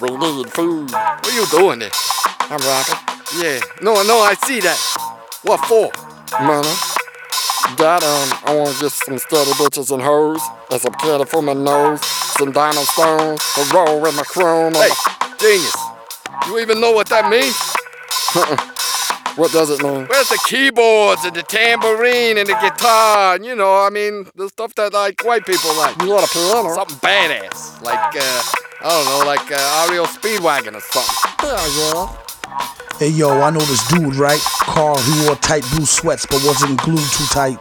We need food. What are you doing there? I'm rapping. Yeah. No, no, I see that. What for? Money. Dad, um, I want to get some steady bitches and hoes, and some candy for my nose, some diamond stones to roll with my chrome. Hey, genius. You even know what that means? What does it mean? Where's the keyboards and the tambourine and the guitar? And, you know, I mean, the stuff that like white people like. You got a piano? Something badass, like uh, I don't know, like uh, REO Speedwagon or something. Yeah, yeah. Hey yo, I know this dude, right? Carl, he wore tight blue sweats but wasn't glued too tight.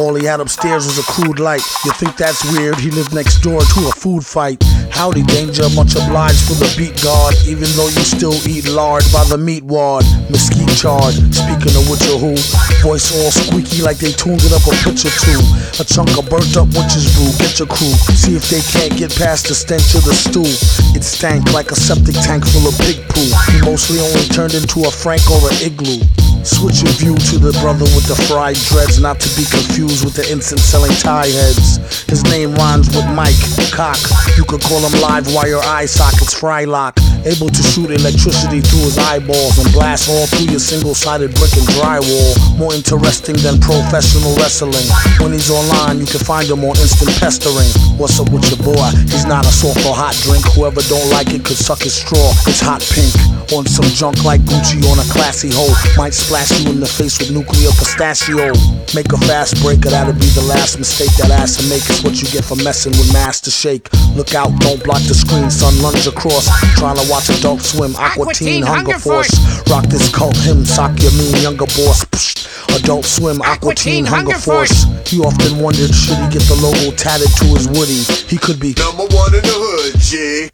All he had upstairs was a crude light. You think that's weird? He lived next door to a food fight. Howdy, danger, much obliged for the beat guard. Even though you still eat lard by the meat ward. Mesquite charred. Speaking of which or who, voice all squeaky like they tuned it up a pitch or two. A chunk of burnt up witch's brew. Get your crew. See if they can't get past the stench of the stew. It stank like a septic tank full of pig poo. He mostly only turned into a Frank or an igloo. Switch your view to the brother with the fried dreads, not to be confused with the instant selling tie heads. His name rhymes with Mike Cock. You could call him live wire eye sockets, Frylock. Able to shoot electricity through his eyeballs and blast all through your single sided brick and drywall. More interesting than professional wrestling. When he's online, you can find him on instant pestering. What's up with your boy? He's not a soft or hot drink. Whoever don't like it could suck his straw. It's hot pink. On some junk like Gucci on a classy hoe. Might splash you in the face with nuclear pistachio. Make a fast break, or that'll be the last mistake that ass to make. Is what you get for messing with Master Shake. Look out, don't block the screen, son. Lunge across. Trying to watch Adult Swim, Aqua Teen, Hunger, Force. Rock this cult hymn, sock your mean younger boss. Psh. Adult Swim, Aqua Teen, Hunger Force. He often wondered should he get the logo tatted to his woody. He could be Number one in the hood, G.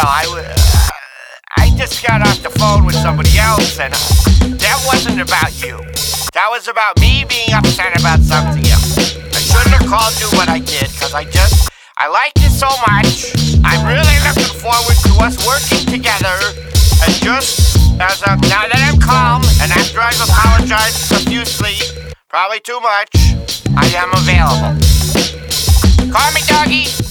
know, I, I just got off the phone with somebody else, and that wasn't about you. That was about me being upset about something else. I shouldn't have called you what I did, because I just, I like you so much. I'm really looking forward to us working together. And just as of now that I'm calm, and after I've apologized profusely, probably too much, I am available. Call me, doggy.